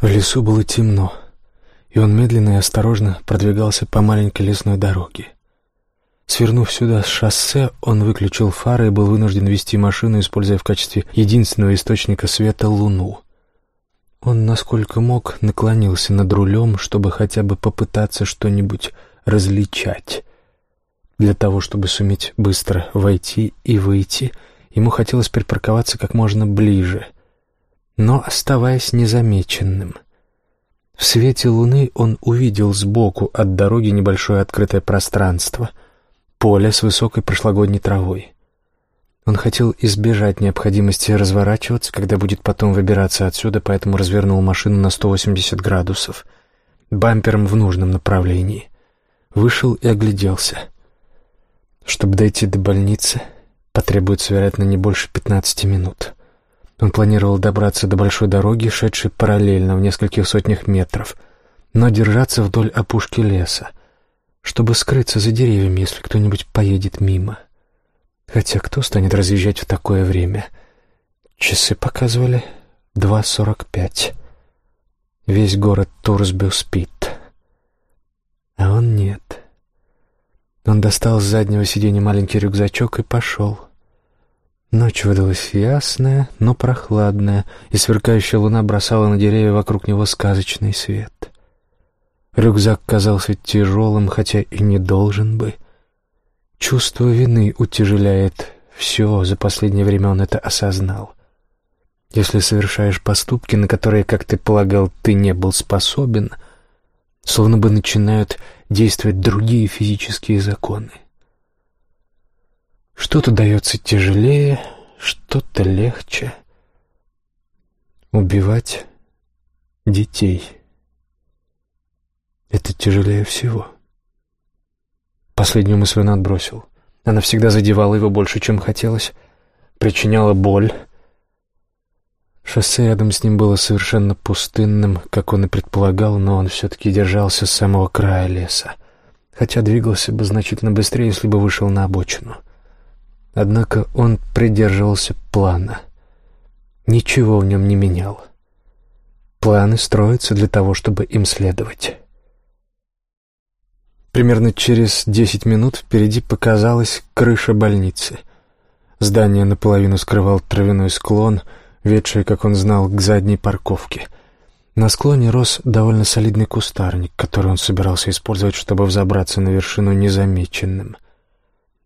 В лесу было темно, и он медленно и осторожно продвигался по маленькой лесной дороге. Свернув сюда с шоссе, он выключил фары и был вынужден вести машину, используя в качестве единственного источника света луну. Он, насколько мог, наклонился над рулем, чтобы хотя бы попытаться что-нибудь различать. Для того, чтобы суметь быстро войти и выйти, ему хотелось припарковаться как можно ближе, но оставаясь незамеченным. В свете луны он увидел сбоку от дороги небольшое открытое пространство, поле с высокой прошлогодней травой. Он хотел избежать необходимости разворачиваться, когда будет потом выбираться отсюда, поэтому развернул машину на 180 градусов, бампером в нужном направлении. Вышел и огляделся — чтобы дойти до больницы, потребуется, вероятно, не больше 15 минут. Он планировал добраться до большой дороги, шедшей параллельно в нескольких сотнях метров, но держаться вдоль опушки леса, чтобы скрыться за деревьями, если кто-нибудь поедет мимо. Хотя кто станет разъезжать в такое время? Часы показывали 2.45. Весь город Турсбю спит. А он нет. Он достал с заднего сиденья маленький рюкзачок и пошел. Ночь выдалась ясная, но прохладная, и сверкающая луна бросала на деревья вокруг него сказочный свет. Рюкзак казался тяжелым, хотя и не должен бы. Чувство вины утяжеляет все, за последнее время он это осознал. Если совершаешь поступки, на которые, как ты полагал, ты не был способен, словно бы начинают действовать другие физические законы. Что-то дается тяжелее, что-то легче. Убивать детей — это тяжелее всего. Последнюю мысль он отбросил. Она всегда задевала его больше, чем хотелось, причиняла боль. Шоссе рядом с ним было совершенно пустынным, как он и предполагал, но он все-таки держался с самого края леса, хотя двигался бы значительно быстрее, если бы вышел на обочину. Однако он придерживался плана. Ничего в нем не менял. Планы строятся для того, чтобы им следовать. Примерно через десять минут впереди показалась крыша больницы. Здание наполовину скрывал травяной склон — ведшая, как он знал, к задней парковке. На склоне рос довольно солидный кустарник, который он собирался использовать, чтобы взобраться на вершину незамеченным.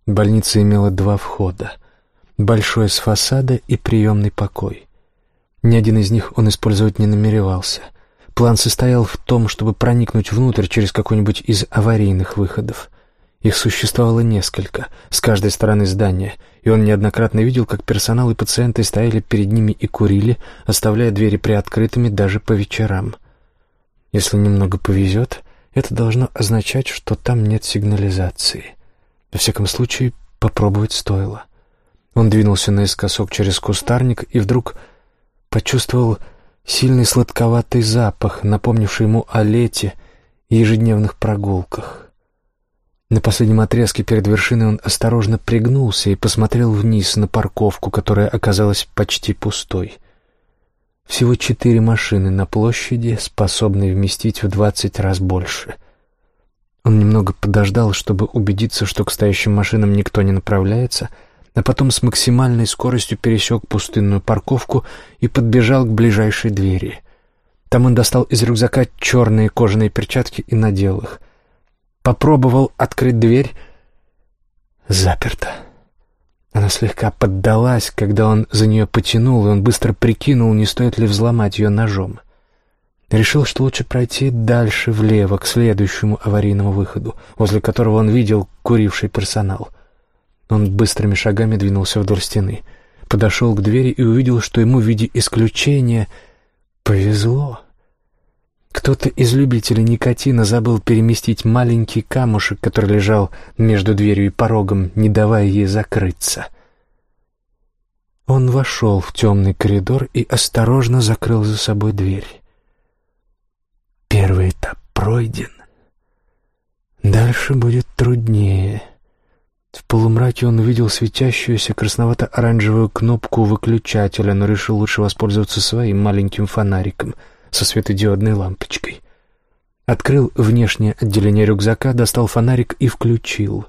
Больница имела два входа — большой с фасада и приемный покой. Ни один из них он использовать не намеревался. План состоял в том, чтобы проникнуть внутрь через какой-нибудь из аварийных выходов. Их существовало несколько, с каждой стороны здания, и он неоднократно видел, как персонал и пациенты стояли перед ними и курили, оставляя двери приоткрытыми даже по вечерам. Если немного повезет, это должно означать, что там нет сигнализации. Во всяком случае, попробовать стоило. Он двинулся наискосок через кустарник и вдруг почувствовал сильный сладковатый запах, напомнивший ему о лете и ежедневных прогулках. На последнем отрезке перед вершиной он осторожно пригнулся и посмотрел вниз на парковку, которая оказалась почти пустой. Всего четыре машины на площади, способные вместить в двадцать раз больше. Он немного подождал, чтобы убедиться, что к стоящим машинам никто не направляется, а потом с максимальной скоростью пересек пустынную парковку и подбежал к ближайшей двери. Там он достал из рюкзака черные кожаные перчатки и надел их — Попробовал открыть дверь. Заперто. Она слегка поддалась, когда он за нее потянул, и он быстро прикинул, не стоит ли взломать ее ножом. Решил, что лучше пройти дальше влево, к следующему аварийному выходу, возле которого он видел куривший персонал. Он быстрыми шагами двинулся вдоль стены, подошел к двери и увидел, что ему в виде исключения повезло. Кто-то из любителей никотина забыл переместить маленький камушек, который лежал между дверью и порогом, не давая ей закрыться. Он вошел в темный коридор и осторожно закрыл за собой дверь. Первый этап пройден. Дальше будет труднее. В полумраке он увидел светящуюся красновато-оранжевую кнопку выключателя, но решил лучше воспользоваться своим маленьким фонариком — со светодиодной лампочкой. Открыл внешнее отделение рюкзака, достал фонарик и включил.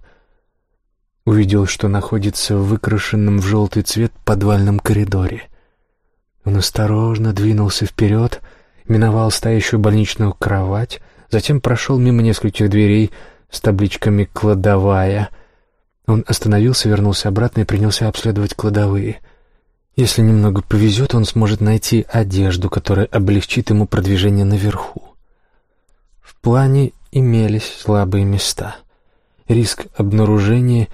Увидел, что находится в выкрашенном в желтый цвет подвальном коридоре. Он осторожно двинулся вперед, миновал стоящую больничную кровать, затем прошел мимо нескольких дверей с табличками «Кладовая». Он остановился, вернулся обратно и принялся обследовать кладовые. Если немного повезет, он сможет найти одежду, которая облегчит ему продвижение наверху. В плане имелись слабые места. Риск обнаружения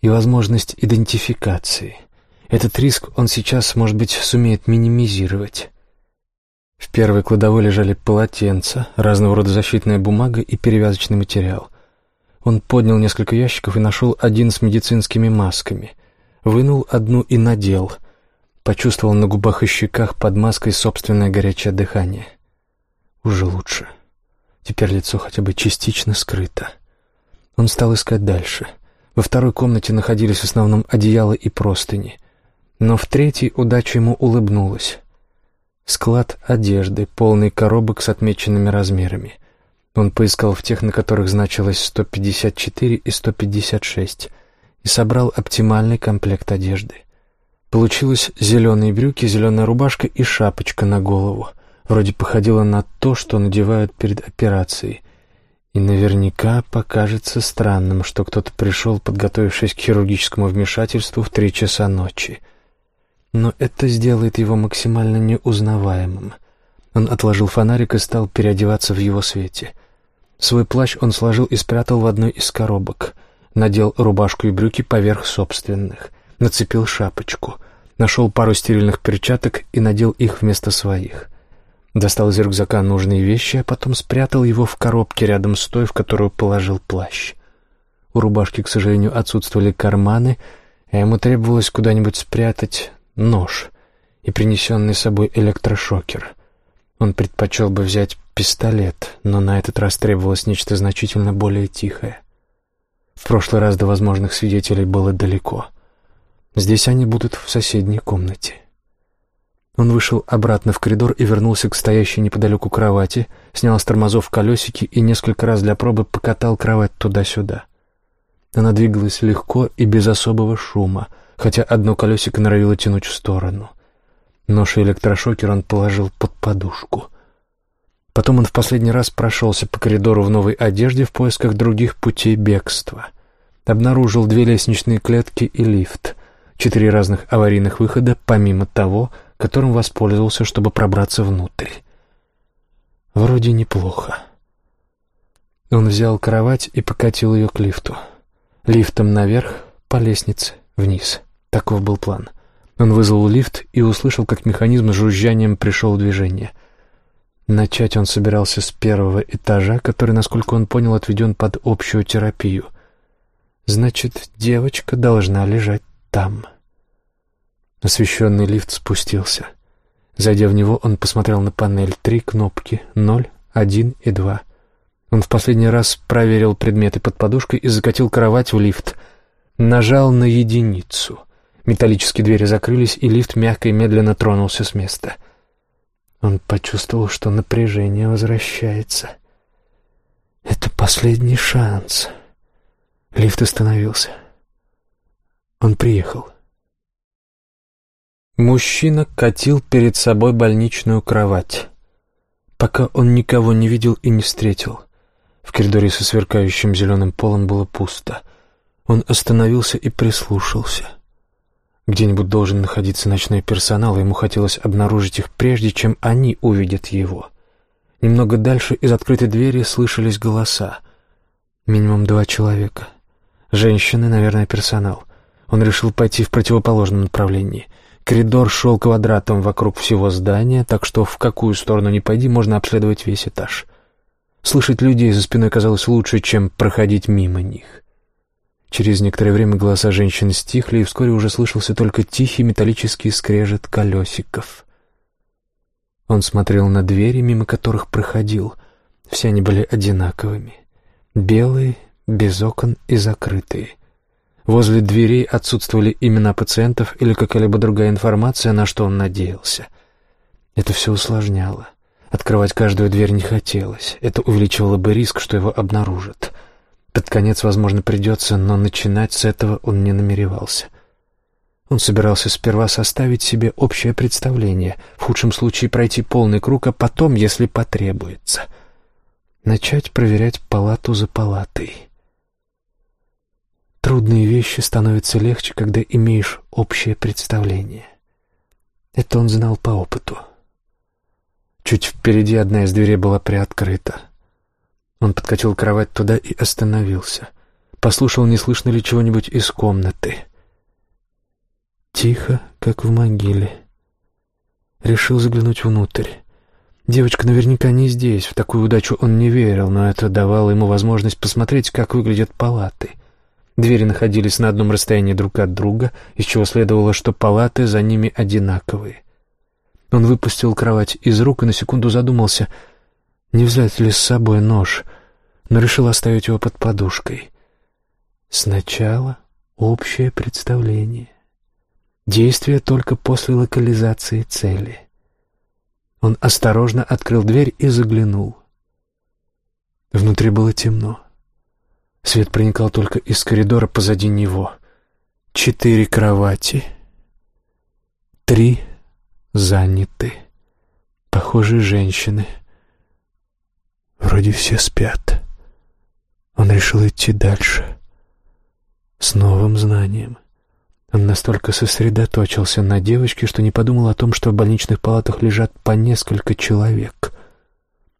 и возможность идентификации. Этот риск он сейчас, может быть, сумеет минимизировать. В первой кладовой лежали полотенца, разного рода защитная бумага и перевязочный материал. Он поднял несколько ящиков и нашел один с медицинскими масками. Вынул одну и надел. Почувствовал на губах и щеках под маской собственное горячее дыхание. Уже лучше. Теперь лицо хотя бы частично скрыто. Он стал искать дальше. Во второй комнате находились в основном одеяло и простыни. Но в третьей удача ему улыбнулась. Склад одежды, полный коробок с отмеченными размерами. Он поискал в тех, на которых значилось 154 и 156, и собрал оптимальный комплект одежды. Получилось зеленые брюки, зеленая рубашка и шапочка на голову. Вроде походила на то, что надевают перед операцией. И наверняка покажется странным, что кто-то пришел, подготовившись к хирургическому вмешательству в три часа ночи — но это сделает его максимально неузнаваемым. Он отложил фонарик и стал переодеваться в его свете. Свой плащ он сложил и спрятал в одной из коробок. Надел рубашку и брюки поверх собственных. Нацепил шапочку. Нашел пару стерильных перчаток и надел их вместо своих. Достал из рюкзака нужные вещи, а потом спрятал его в коробке рядом с той, в которую положил плащ. У рубашки, к сожалению, отсутствовали карманы, а ему требовалось куда-нибудь спрятать нож и принесенный с собой электрошокер. Он предпочел бы взять пистолет, но на этот раз требовалось нечто значительно более тихое. В прошлый раз до возможных свидетелей было далеко. Здесь они будут в соседней комнате. Он вышел обратно в коридор и вернулся к стоящей неподалеку кровати, снял с тормозов колесики и несколько раз для пробы покатал кровать туда-сюда. Она двигалась легко и без особого шума — хотя одно колесико норовило тянуть в сторону. Нож и электрошокер он положил под подушку. Потом он в последний раз прошелся по коридору в новой одежде в поисках других путей бегства. Обнаружил две лестничные клетки и лифт, четыре разных аварийных выхода, помимо того, которым воспользовался, чтобы пробраться внутрь. Вроде неплохо. Он взял кровать и покатил ее к лифту. Лифтом наверх, по лестнице, вниз. Таков был план. Он вызвал лифт и услышал, как механизм с жужжанием пришел в движение. Начать он собирался с первого этажа, который, насколько он понял, отведен под общую терапию. Значит, девочка должна лежать там. Освещенный лифт спустился. Зайдя в него, он посмотрел на панель. Три кнопки — ноль, один и два. Он в последний раз проверил предметы под подушкой и закатил кровать в лифт. Нажал на единицу. Металлические двери закрылись, и лифт мягко и медленно тронулся с места. Он почувствовал, что напряжение возвращается. Это последний шанс. Лифт остановился. Он приехал. Мужчина катил перед собой больничную кровать. Пока он никого не видел и не встретил. В коридоре со сверкающим зеленым полом было пусто. Он остановился и прислушался. Где-нибудь должен находиться ночной персонал, и ему хотелось обнаружить их прежде, чем они увидят его. Немного дальше из открытой двери слышались голоса. Минимум два человека. Женщины, наверное, персонал. Он решил пойти в противоположном направлении. Коридор шел квадратом вокруг всего здания, так что в какую сторону ни пойди, можно обследовать весь этаж. Слышать людей за спиной казалось лучше, чем проходить мимо них. Через некоторое время голоса женщин стихли, и вскоре уже слышался только тихий металлический скрежет колесиков. Он смотрел на двери, мимо которых проходил. Все они были одинаковыми. Белые, без окон и закрытые. Возле дверей отсутствовали имена пациентов или какая-либо другая информация, на что он надеялся. Это все усложняло. Открывать каждую дверь не хотелось. Это увеличивало бы риск, что его обнаружат. Под конец, возможно, придется, но начинать с этого он не намеревался. Он собирался сперва составить себе общее представление, в худшем случае пройти полный круг, а потом, если потребуется, начать проверять палату за палатой. Трудные вещи становятся легче, когда имеешь общее представление. Это он знал по опыту. Чуть впереди одна из дверей была приоткрыта. Он подкатил кровать туда и остановился. Послушал, не слышно ли чего-нибудь из комнаты — Тихо, как в могиле. Решил заглянуть внутрь. Девочка наверняка не здесь, в такую удачу он не верил, но это давало ему возможность посмотреть, как выглядят палаты. Двери находились на одном расстоянии друг от друга, из чего следовало, что палаты за ними одинаковые. Он выпустил кровать из рук и на секунду задумался, не взять ли с собой нож, но решил оставить его под подушкой. Сначала общее представление. Действие только после локализации цели. Он осторожно открыл дверь и заглянул. Внутри было темно. Свет проникал только из коридора позади него. Четыре кровати. Три заняты. Похожие женщины. Вроде все спят. Он решил идти дальше. С новым знанием. Он настолько сосредоточился на девочке, что не подумал о том, что в больничных палатах лежат по несколько человек.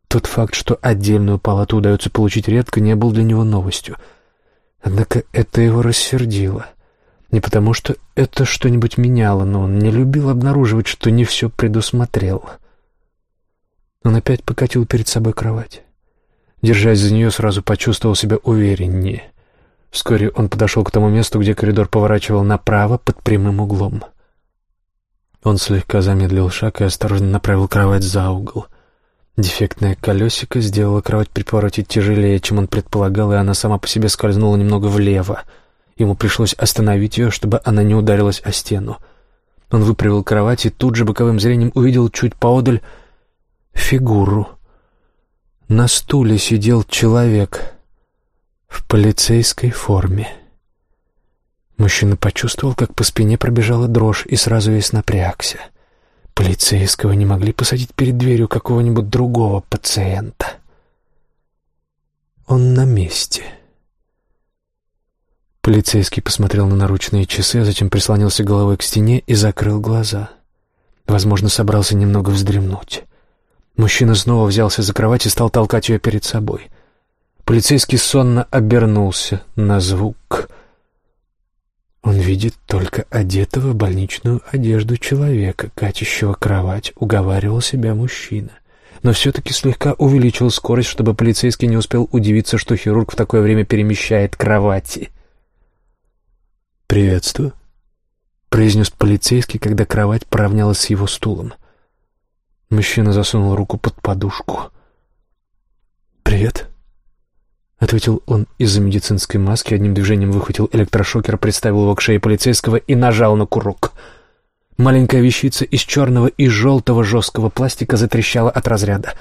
Тот факт, что отдельную палату удается получить редко, не был для него новостью. Однако это его рассердило. Не потому, что это что-нибудь меняло, но он не любил обнаруживать, что не все предусмотрел. Он опять покатил перед собой кровать. Держась за нее, сразу почувствовал себя увереннее. Вскоре он подошел к тому месту, где коридор поворачивал направо под прямым углом. Он слегка замедлил шаг и осторожно направил кровать за угол. Дефектное колесико сделало кровать при повороте тяжелее, чем он предполагал, и она сама по себе скользнула немного влево. Ему пришлось остановить ее, чтобы она не ударилась о стену. Он выправил кровать и тут же боковым зрением увидел чуть поодаль фигуру. На стуле сидел человек — в полицейской форме. Мужчина почувствовал, как по спине пробежала дрожь и сразу весь напрягся. Полицейского не могли посадить перед дверью какого-нибудь другого пациента. Он на месте. Полицейский посмотрел на наручные часы, а затем прислонился головой к стене и закрыл глаза. Возможно, собрался немного вздремнуть. Мужчина снова взялся за кровать и стал толкать ее перед собой. Полицейский сонно обернулся на звук. Он видит только одетого в больничную одежду человека, катящего кровать, уговаривал себя мужчина. Но все-таки слегка увеличил скорость, чтобы полицейский не успел удивиться, что хирург в такое время перемещает кровати. «Приветствую», — произнес полицейский, когда кровать поравнялась с его стулом. Мужчина засунул руку под подушку. «Привет», — ответил он из-за медицинской маски, одним движением выхватил электрошокер, представил его к шее полицейского и нажал на курок. Маленькая вещица из черного и желтого жесткого пластика затрещала от разряда.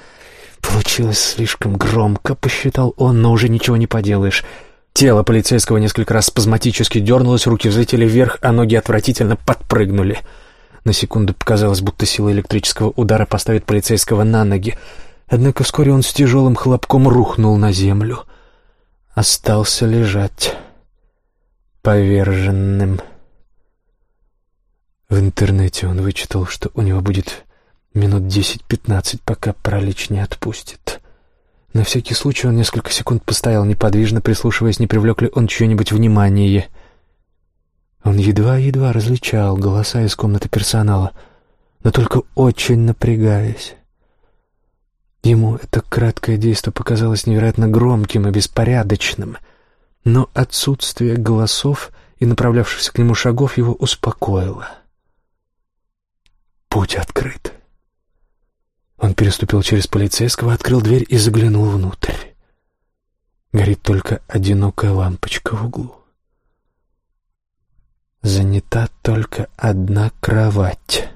«Получилось слишком громко», — посчитал он, но уже ничего не поделаешь. Тело полицейского несколько раз спазматически дернулось, руки взлетели вверх, а ноги отвратительно подпрыгнули. На секунду показалось, будто сила электрического удара поставит полицейского на ноги. Однако вскоре он с тяжелым хлопком рухнул на землю — остался лежать поверженным. В интернете он вычитал, что у него будет минут десять-пятнадцать, пока пролечь не отпустит. На всякий случай он несколько секунд постоял неподвижно, прислушиваясь, не привлек ли он чье-нибудь внимание. Он едва-едва различал голоса из комнаты персонала, но только очень напрягаясь. Ему это краткое действо показалось невероятно громким и беспорядочным, но отсутствие голосов и направлявшихся к нему шагов его успокоило. Путь открыт. Он переступил через полицейского, открыл дверь и заглянул внутрь. Горит только одинокая лампочка в углу. Занята только одна кровать.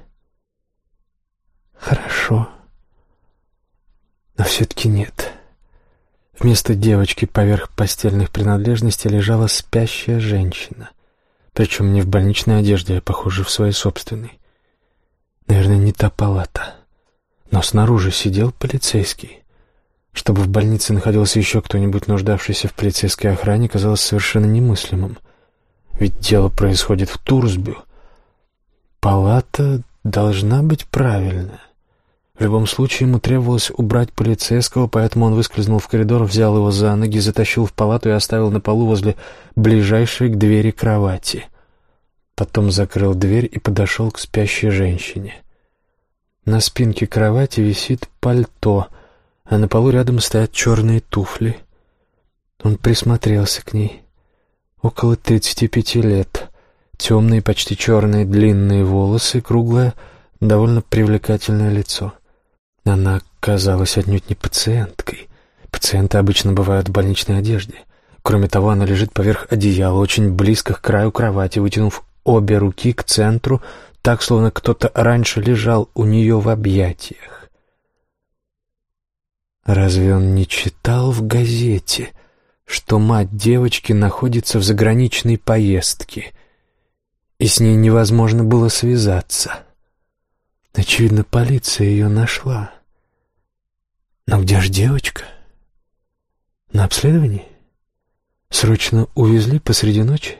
Хорошо. Но все-таки нет. Вместо девочки поверх постельных принадлежностей лежала спящая женщина. Причем не в больничной одежде, а, похоже, в своей собственной. Наверное, не та палата. Но снаружи сидел полицейский. Чтобы в больнице находился еще кто-нибудь, нуждавшийся в полицейской охране, казалось совершенно немыслимым. Ведь дело происходит в Турсбю. Палата должна быть правильная. В любом случае ему требовалось убрать полицейского, поэтому он выскользнул в коридор, взял его за ноги, затащил в палату и оставил на полу возле ближайшей к двери кровати. Потом закрыл дверь и подошел к спящей женщине. На спинке кровати висит пальто, а на полу рядом стоят черные туфли. Он присмотрелся к ней. Около тридцати пяти лет. Темные, почти черные, длинные волосы, круглое, довольно привлекательное лицо. Она казалась отнюдь не пациенткой. Пациенты обычно бывают в больничной одежде. Кроме того, она лежит поверх одеяла, очень близко к краю кровати, вытянув обе руки к центру, так, словно кто-то раньше лежал у нее в объятиях. Разве он не читал в газете, что мать девочки находится в заграничной поездке, и с ней невозможно было связаться? Очевидно, полиция ее нашла. Но где же девочка? На обследовании? Срочно увезли посреди ночи?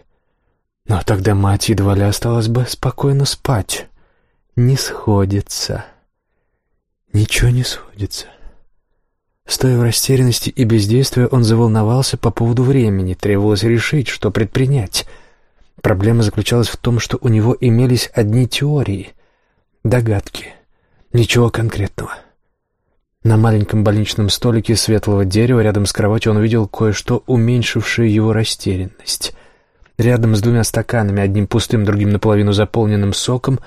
Но тогда мать едва ли осталась бы спокойно спать. Не сходится. Ничего не сходится. Стоя в растерянности и бездействии, он заволновался по поводу времени, требовалось решить, что предпринять. Проблема заключалась в том, что у него имелись одни теории, догадки, ничего конкретного. На маленьком больничном столике светлого дерева рядом с кроватью он увидел кое-что, уменьшившее его растерянность. Рядом с двумя стаканами, одним пустым, другим наполовину заполненным соком,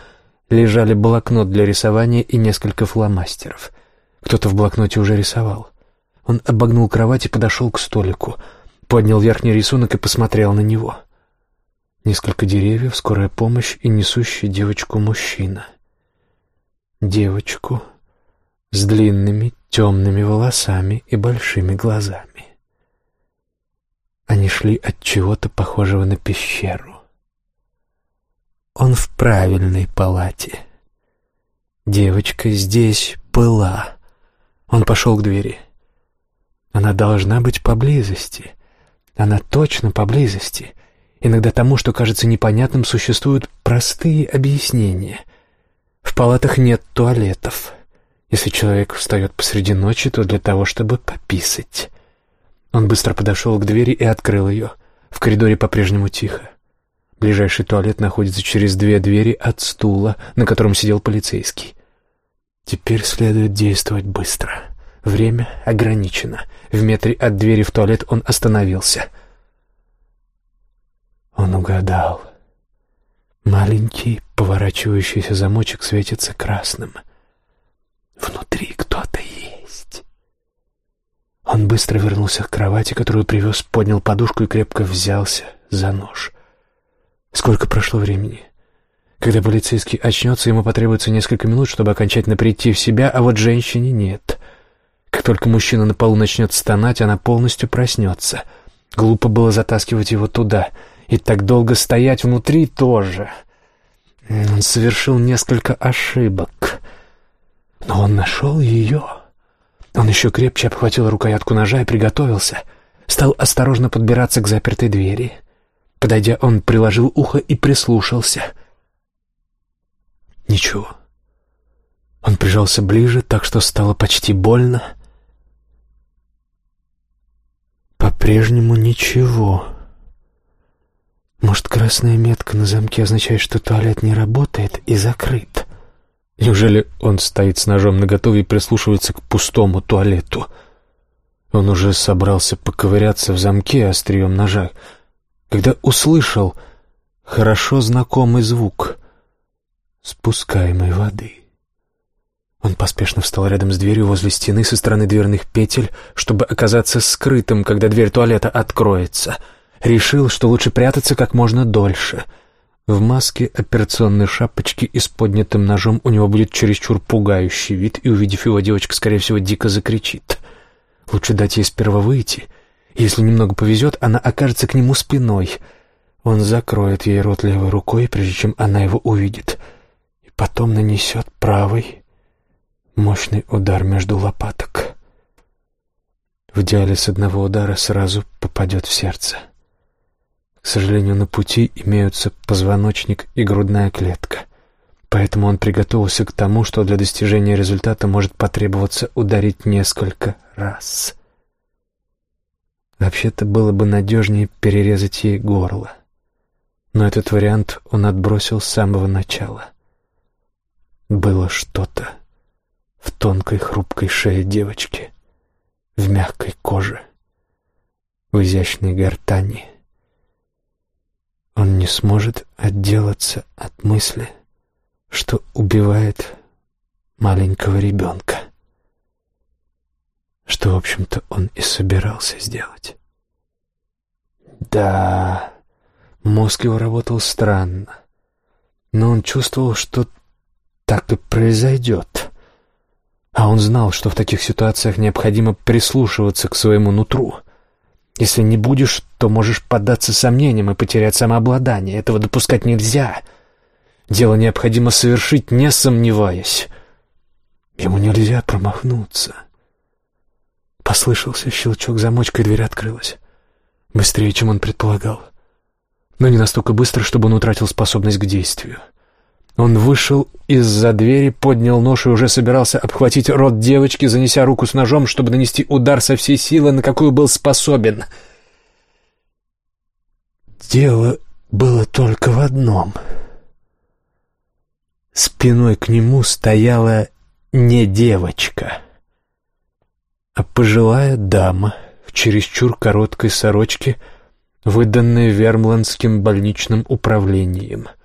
лежали блокнот для рисования и несколько фломастеров. Кто-то в блокноте уже рисовал. Он обогнул кровать и подошел к столику, поднял верхний рисунок и посмотрел на него. Несколько деревьев, скорая помощь и несущий девочку мужчина. Девочку с длинными темными волосами и большими глазами. Они шли от чего-то похожего на пещеру. Он в правильной палате. Девочка здесь была. Он пошел к двери. Она должна быть поблизости. Она точно поблизости. Иногда тому, что кажется непонятным, существуют простые объяснения. В палатах нет туалетов. Если человек встает посреди ночи, то для того, чтобы пописать. Он быстро подошел к двери и открыл ее. В коридоре по-прежнему тихо. Ближайший туалет находится через две двери от стула, на котором сидел полицейский. Теперь следует действовать быстро. Время ограничено. В метре от двери в туалет он остановился. Он угадал. Маленький поворачивающийся замочек светится красным. Внутри кто-то есть. Он быстро вернулся к кровати, которую привез, поднял подушку и крепко взялся за нож. Сколько прошло времени? Когда полицейский очнется, ему потребуется несколько минут, чтобы окончательно прийти в себя, а вот женщине нет. Только мужчина на полу начнет стонать, она полностью проснется. Глупо было затаскивать его туда. И так долго стоять внутри тоже. Он совершил несколько ошибок. Но он нашел ее. Он еще крепче обхватил рукоятку ножа и приготовился. Стал осторожно подбираться к запертой двери. Подойдя, он приложил ухо и прислушался. Ничего. Он прижался ближе, так что стало почти больно. По-прежнему ничего. Может, красная метка на замке означает, что туалет не работает и закрыт? Неужели он стоит с ножом наготове и прислушивается к пустому туалету? Он уже собрался поковыряться в замке острием ножа, когда услышал хорошо знакомый звук спускаемой воды. Он поспешно встал рядом с дверью возле стены со стороны дверных петель, чтобы оказаться скрытым, когда дверь туалета откроется. Решил, что лучше прятаться как можно дольше — В маске операционной шапочки и с поднятым ножом у него будет чересчур пугающий вид, и, увидев его, девочка, скорее всего, дико закричит. Лучше дать ей сперва выйти. Если немного повезет, она окажется к нему спиной. Он закроет ей рот левой рукой, прежде чем она его увидит, и потом нанесет правый мощный удар между лопаток. В идеале с одного удара сразу попадет в сердце. К сожалению, на пути имеются позвоночник и грудная клетка. Поэтому он приготовился к тому, что для достижения результата может потребоваться ударить несколько раз. Вообще-то было бы надежнее перерезать ей горло. Но этот вариант он отбросил с самого начала. Было что-то в тонкой хрупкой шее девочки, в мягкой коже, в изящной гортани — он не сможет отделаться от мысли, что убивает маленького ребенка. Что, в общем-то, он и собирался сделать. Да, мозг его работал странно, но он чувствовал, что так и произойдет. А он знал, что в таких ситуациях необходимо прислушиваться к своему нутру — если не будешь, то можешь поддаться сомнениям и потерять самообладание. Этого допускать нельзя. Дело необходимо совершить, не сомневаясь. Ему нельзя промахнуться. Послышался щелчок замочка, и дверь открылась. Быстрее, чем он предполагал. Но не настолько быстро, чтобы он утратил способность к действию. Он вышел из-за двери, поднял нож и уже собирался обхватить рот девочки, занеся руку с ножом, чтобы нанести удар со всей силы, на какую был способен. Дело было только в одном. Спиной к нему стояла не девочка, а пожилая дама в чересчур короткой сорочке, выданной Вермландским больничным управлением —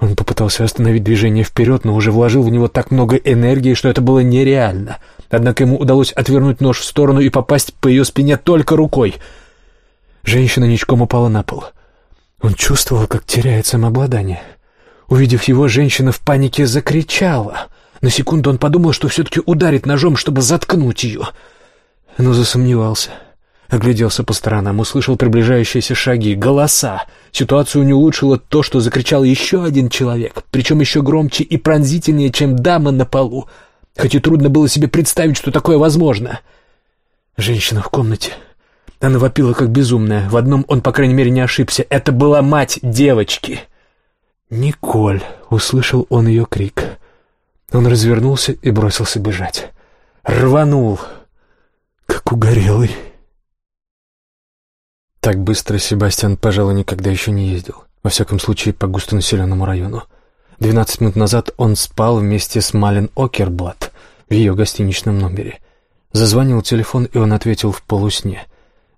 он попытался остановить движение вперед, но уже вложил в него так много энергии, что это было нереально. Однако ему удалось отвернуть нож в сторону и попасть по ее спине только рукой. Женщина ничком упала на пол. Он чувствовал, как теряет самообладание. Увидев его, женщина в панике закричала. На секунду он подумал, что все-таки ударит ножом, чтобы заткнуть ее. Но засомневался. — Огляделся по сторонам, услышал приближающиеся шаги, голоса. Ситуацию не улучшило то, что закричал еще один человек, причем еще громче и пронзительнее, чем дама на полу. Хоть и трудно было себе представить, что такое возможно. Женщина в комнате. Она вопила, как безумная. В одном он, по крайней мере, не ошибся. Это была мать девочки. «Николь!» — услышал он ее крик. Он развернулся и бросился бежать. Рванул, как угорелый. Так быстро Себастьян, пожалуй, никогда еще не ездил. Во всяком случае, по густонаселенному району. Двенадцать минут назад он спал вместе с Малин Окерблат в ее гостиничном номере. Зазвонил телефон, и он ответил в полусне.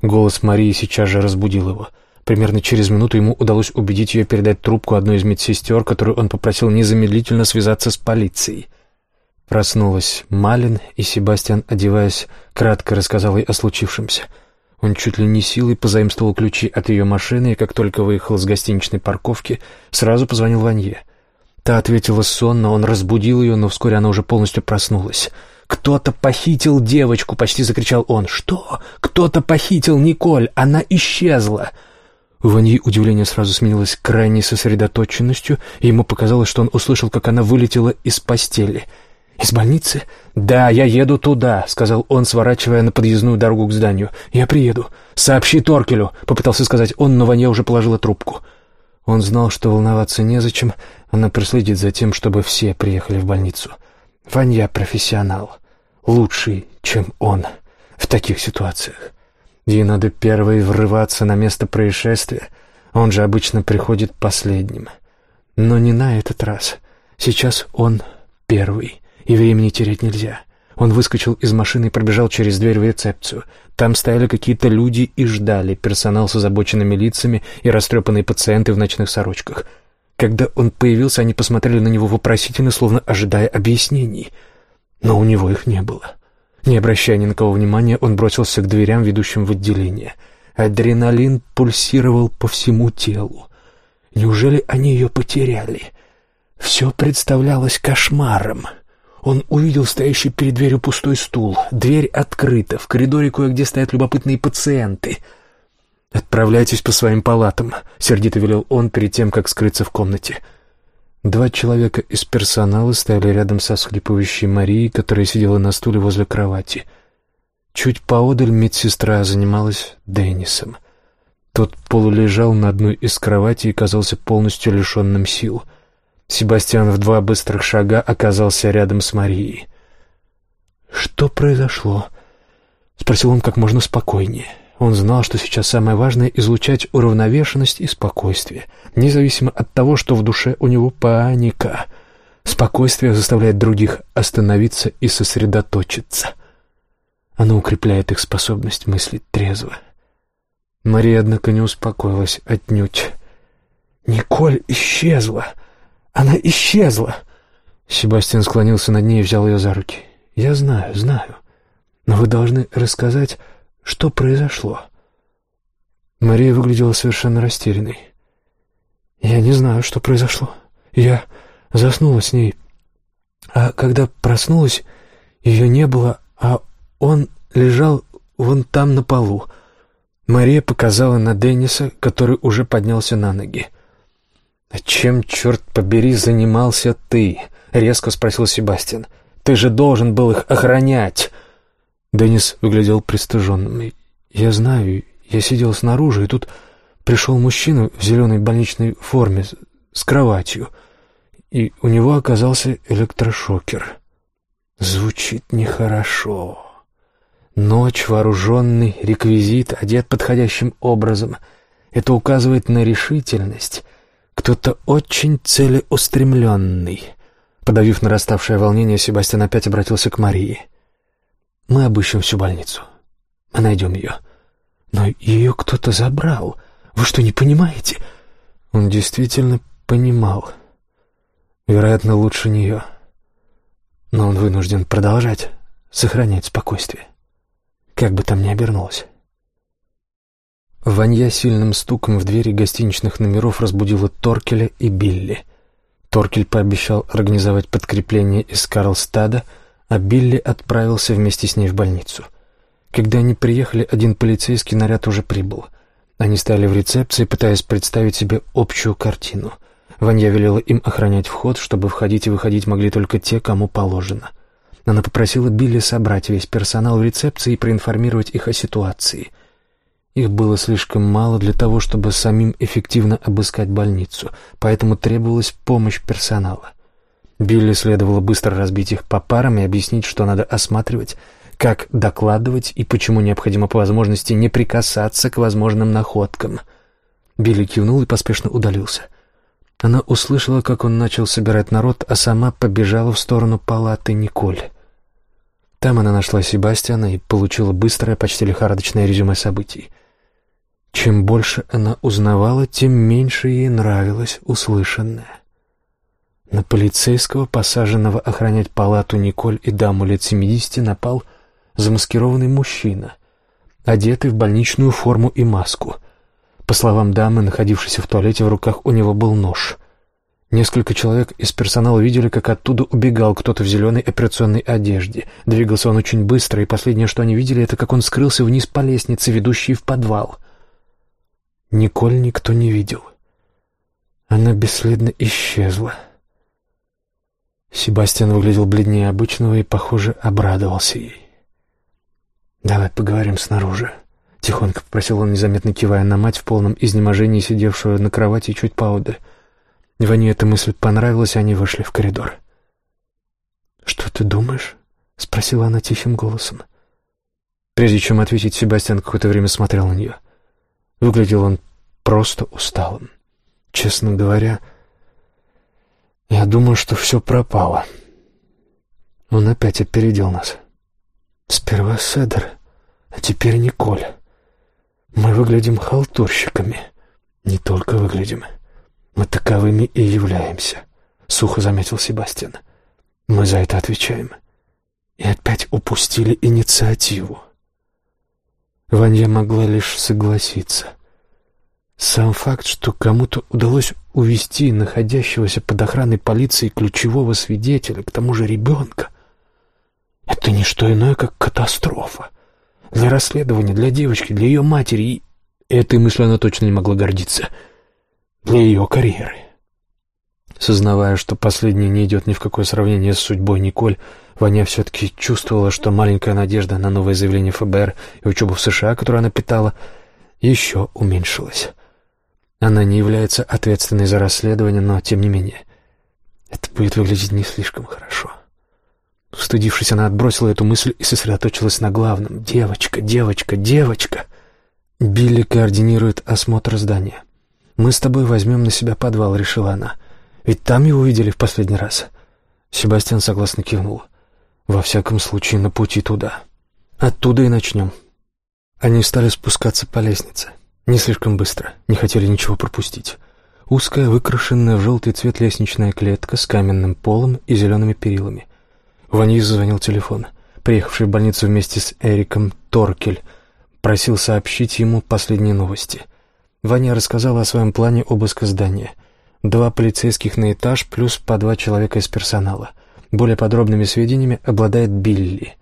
Голос Марии сейчас же разбудил его. Примерно через минуту ему удалось убедить ее передать трубку одной из медсестер, которую он попросил незамедлительно связаться с полицией. Проснулась Малин, и Себастьян, одеваясь, кратко рассказал ей о случившемся — он чуть ли не силой позаимствовал ключи от ее машины, и как только выехал с гостиничной парковки, сразу позвонил Ванье. Та ответила сонно, он разбудил ее, но вскоре она уже полностью проснулась. «Кто-то похитил девочку!» — почти закричал он. «Что? Кто-то похитил Николь! Она исчезла!» У Ваньи удивление сразу сменилось крайней сосредоточенностью, и ему показалось, что он услышал, как она вылетела из постели — «Из больницы?» «Да, я еду туда», — сказал он, сворачивая на подъездную дорогу к зданию. «Я приеду. Сообщи Торкелю», — попытался сказать он, но Ваня уже положила трубку. Он знал, что волноваться незачем, она проследит за тем, чтобы все приехали в больницу. Ваня профессионал, лучший, чем он в таких ситуациях. Ей надо первой врываться на место происшествия, он же обычно приходит последним. Но не на этот раз. Сейчас он первый и времени терять нельзя. Он выскочил из машины и пробежал через дверь в рецепцию. Там стояли какие-то люди и ждали, персонал с озабоченными лицами и растрепанные пациенты в ночных сорочках. Когда он появился, они посмотрели на него вопросительно, словно ожидая объяснений. Но у него их не было. Не обращая ни на кого внимания, он бросился к дверям, ведущим в отделение. Адреналин пульсировал по всему телу. Неужели они ее потеряли? Все представлялось кошмаром. Он увидел стоящий перед дверью пустой стул. Дверь открыта, в коридоре кое-где стоят любопытные пациенты. «Отправляйтесь по своим палатам», — сердито велел он перед тем, как скрыться в комнате. Два человека из персонала стояли рядом со схлипывающей Марией, которая сидела на стуле возле кровати. Чуть поодаль медсестра занималась Деннисом. Тот полулежал на одной из кроватей и казался полностью лишенным сил. Себастьян в два быстрых шага оказался рядом с Марией. «Что произошло?» — спросил он как можно спокойнее. Он знал, что сейчас самое важное — излучать уравновешенность и спокойствие, независимо от того, что в душе у него паника. Спокойствие заставляет других остановиться и сосредоточиться. Оно укрепляет их способность мыслить трезво. Мария, однако, не успокоилась отнюдь. «Николь исчезла! Она исчезла!» Себастьян склонился над ней и взял ее за руки. «Я знаю, знаю. Но вы должны рассказать, что произошло». Мария выглядела совершенно растерянной. «Я не знаю, что произошло. Я заснула с ней. А когда проснулась, ее не было, а он лежал вон там на полу. Мария показала на Денниса, который уже поднялся на ноги. «А чем, черт побери, занимался ты?» — резко спросил Себастьян. «Ты же должен был их охранять!» Деннис выглядел пристыженным. «Я знаю, я сидел снаружи, и тут пришел мужчина в зеленой больничной форме с кроватью, и у него оказался электрошокер. Звучит нехорошо». Ночь, вооруженный, реквизит, одет подходящим образом. Это указывает на решительность. Кто-то очень целеустремленный. Подавив нараставшее волнение, Себастьян опять обратился к Марии. «Мы обыщем всю больницу. Мы найдем ее. Но ее кто-то забрал. Вы что, не понимаете?» Он действительно понимал. Вероятно, лучше нее. Но он вынужден продолжать сохранять спокойствие как бы там ни обернулось. Ванья сильным стуком в двери гостиничных номеров разбудила Торкеля и Билли. Торкель пообещал организовать подкрепление из Карлстада, а Билли отправился вместе с ней в больницу. Когда они приехали, один полицейский наряд уже прибыл. Они стояли в рецепции, пытаясь представить себе общую картину. Ванья велела им охранять вход, чтобы входить и выходить могли только те, кому положено — она попросила Билли собрать весь персонал в рецепции и проинформировать их о ситуации. Их было слишком мало для того, чтобы самим эффективно обыскать больницу, поэтому требовалась помощь персонала. Билли следовало быстро разбить их по парам и объяснить, что надо осматривать, как докладывать и почему необходимо по возможности не прикасаться к возможным находкам. Билли кивнул и поспешно удалился. Она услышала, как он начал собирать народ, а сама побежала в сторону палаты Николь. Там она нашла Себастьяна и получила быстрое, почти лихорадочное резюме событий. Чем больше она узнавала, тем меньше ей нравилось услышанное. На полицейского, посаженного охранять палату Николь и даму лет семидесяти, напал замаскированный мужчина, одетый в больничную форму и маску. По словам дамы, находившейся в туалете, в руках у него был нож. Несколько человек из персонала видели, как оттуда убегал кто-то в зеленой операционной одежде. Двигался он очень быстро, и последнее, что они видели, это как он скрылся вниз по лестнице, ведущей в подвал. Николь никто не видел. Она бесследно исчезла. Себастьян выглядел бледнее обычного и, похоже, обрадовался ей. «Давай поговорим снаружи», — тихонько попросил он, незаметно кивая на мать в полном изнеможении, сидевшую на кровати чуть поодаль. Ване эта мысль понравилась, и они вышли в коридор. «Что ты думаешь?» — спросила она тихим голосом. Прежде чем ответить, Себастьян какое-то время смотрел на нее. Выглядел он просто усталым. Честно говоря, я думаю, что все пропало. Он опять опередил нас. Сперва Седер, а теперь Николь. Мы выглядим халтурщиками. Не только выглядим. «Мы таковыми и являемся», — сухо заметил Себастьян. «Мы за это отвечаем. И опять упустили инициативу». Ванья могла лишь согласиться. Сам факт, что кому-то удалось увести находящегося под охраной полиции ключевого свидетеля, к тому же ребенка, это не что иное, как катастрофа. Для расследования, для девочки, для ее матери. И этой мыслью она точно не могла гордиться. Для ее карьеры. Сознавая, что последнее не идет ни в какое сравнение с судьбой Николь, Ваня все-таки чувствовала, что маленькая надежда на новое заявление ФБР и учебу в США, которую она питала, еще уменьшилась. Она не является ответственной за расследование, но, тем не менее, это будет выглядеть не слишком хорошо. Устыдившись, она отбросила эту мысль и сосредоточилась на главном. «Девочка, девочка, девочка!» Билли координирует осмотр здания. «Мы с тобой возьмем на себя подвал», — решила она. «Ведь там его видели в последний раз». Себастьян согласно кивнул. «Во всяком случае, на пути туда. Оттуда и начнем». Они стали спускаться по лестнице. Не слишком быстро, не хотели ничего пропустить. Узкая, выкрашенная в желтый цвет лестничная клетка с каменным полом и зелеными перилами. Ваньи зазвонил телефон. Приехавший в больницу вместе с Эриком Торкель просил сообщить ему последние новости. Ваня рассказала о своем плане обыска здания. Два полицейских на этаж плюс по два человека из персонала. Более подробными сведениями обладает Билли.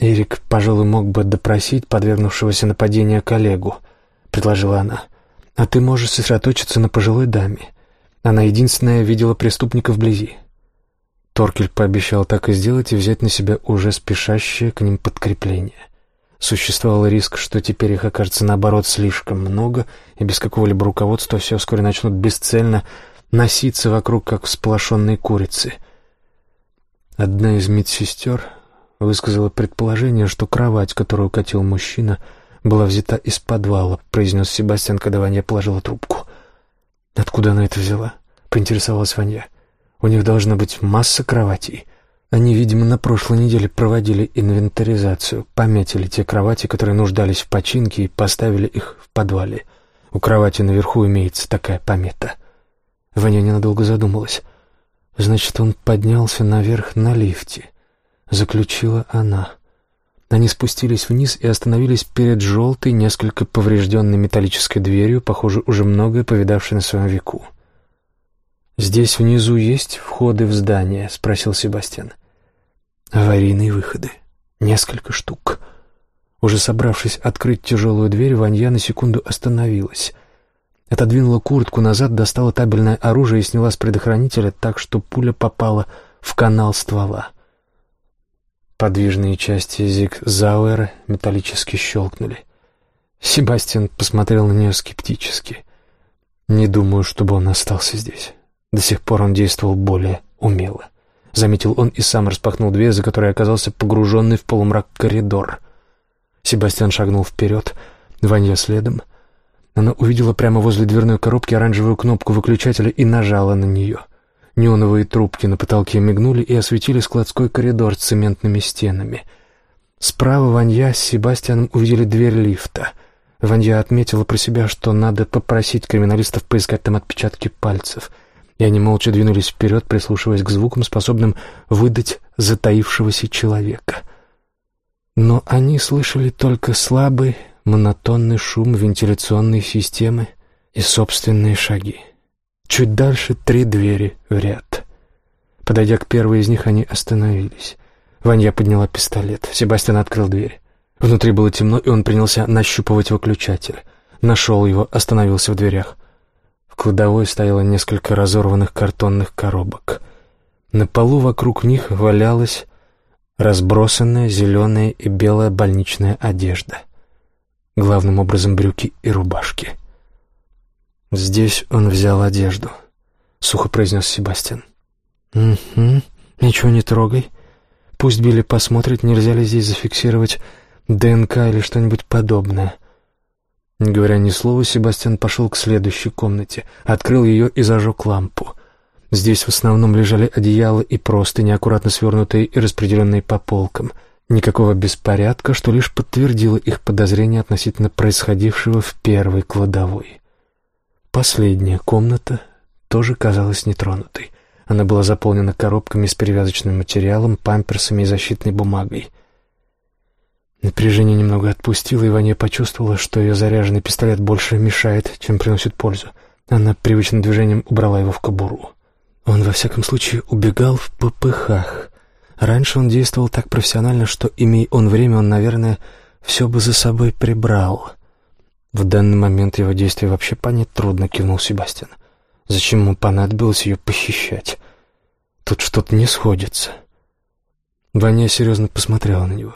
Эрик, пожалуй, мог бы допросить подвергнувшегося нападению коллегу, предложила она. А ты можешь сосредоточиться на пожилой даме. Она единственная видела преступника вблизи. Торкель пообещал так и сделать и взять на себя уже спешащее к ним подкрепление. Существовал риск, что теперь их окажется наоборот слишком много, и без какого-либо руководства все вскоре начнут бесцельно носиться вокруг, как всполошенные курицы. Одна из медсестер высказала предположение, что кровать, которую катил мужчина, была взята из подвала, произнес Себастьян, когда Ваня положила трубку. «Откуда она это взяла?» — поинтересовалась Ваня. У них должна быть масса кроватей. Они, видимо, на прошлой неделе проводили инвентаризацию, пометили те кровати, которые нуждались в починке, и поставили их в подвале. У кровати наверху имеется такая помета. Ваня ненадолго задумалась. Значит, он поднялся наверх на лифте. Заключила она. Они спустились вниз и остановились перед желтой, несколько поврежденной металлической дверью, похоже, уже многое повидавшей на своем веку. «Здесь внизу есть входы в здание?» — спросил Себастьян. «Аварийные выходы. Несколько штук». Уже собравшись открыть тяжелую дверь, Ванья на секунду остановилась. Отодвинула куртку назад, достала табельное оружие и сняла с предохранителя так, что пуля попала в канал ствола. Подвижные части Зиг-Зауэра металлически щелкнули. Себастьян посмотрел на нее скептически. «Не думаю, чтобы он остался здесь». До сих пор он действовал более умело. Заметил он и сам распахнул дверь, за которой оказался погруженный в полумрак коридор. Себастьян шагнул вперед, Ваня следом. Она увидела прямо возле дверной коробки оранжевую кнопку выключателя и нажала на нее. Неоновые трубки на потолке мигнули и осветили складской коридор с цементными стенами. Справа Ванья с Себастьяном увидели дверь лифта. Ванья отметила про себя, что надо попросить криминалистов поискать там отпечатки пальцев — и они молча двинулись вперед, прислушиваясь к звукам, способным выдать затаившегося человека. Но они слышали только слабый, монотонный шум вентиляционной системы и собственные шаги. Чуть дальше три двери в ряд. Подойдя к первой из них, они остановились. Ваня подняла пистолет. Себастьян открыл дверь. Внутри было темно, и он принялся нащупывать выключатель. Нашел его, остановился в дверях. Кладовой стояло несколько разорванных картонных коробок. На полу вокруг них валялась разбросанная зеленая и белая больничная одежда. Главным образом брюки и рубашки. «Здесь он взял одежду», — сухо произнес Себастьян. «Угу, ничего не трогай. Пусть Билли посмотрит, нельзя ли здесь зафиксировать ДНК или что-нибудь подобное. Не говоря ни слова, Себастьян пошел к следующей комнате, открыл ее и зажег лампу. Здесь в основном лежали одеяла и просто неаккуратно свернутые и распределенные по полкам. Никакого беспорядка, что лишь подтвердило их подозрения относительно происходившего в первой кладовой. Последняя комната тоже казалась нетронутой. Она была заполнена коробками с перевязочным материалом, памперсами и защитной бумагой. Напряжение немного отпустило, и Ваня почувствовала, что ее заряженный пистолет больше мешает, чем приносит пользу. Она привычным движением убрала его в кобуру. Он, во всяком случае, убегал в попыхах. Раньше он действовал так профессионально, что, имея он время, он, наверное, все бы за собой прибрал. В данный момент его действия вообще понять трудно, кивнул Себастьян. Зачем ему понадобилось ее похищать? Тут что-то не сходится. Ваня серьезно посмотрела на него.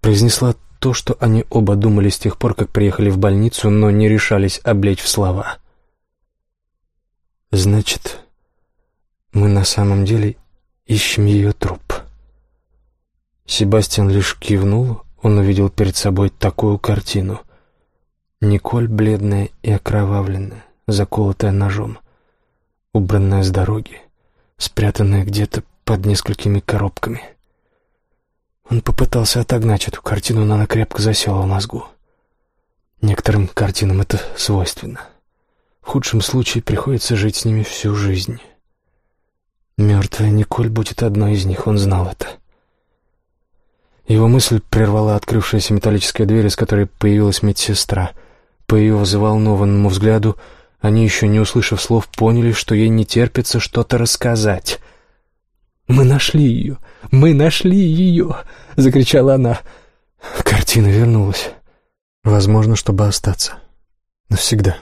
Произнесла то, что они оба думали с тех пор, как приехали в больницу, но не решались облечь в слова. «Значит, мы на самом деле ищем ее труп». Себастьян лишь кивнул, он увидел перед собой такую картину. Николь бледная и окровавленная, заколотая ножом, убранная с дороги, спрятанная где-то под несколькими коробками. Он попытался отогнать эту картину, но она крепко засела в мозгу. Некоторым картинам это свойственно. В худшем случае приходится жить с ними всю жизнь. Мертвая Николь будет одной из них, он знал это. Его мысль прервала открывшаяся металлическая дверь, из которой появилась медсестра. По ее взволнованному взгляду, они, еще не услышав слов, поняли, что ей не терпится что-то рассказать. «Мы нашли ее! Мы нашли ее!» — закричала она. Картина вернулась. Возможно, чтобы остаться. Навсегда.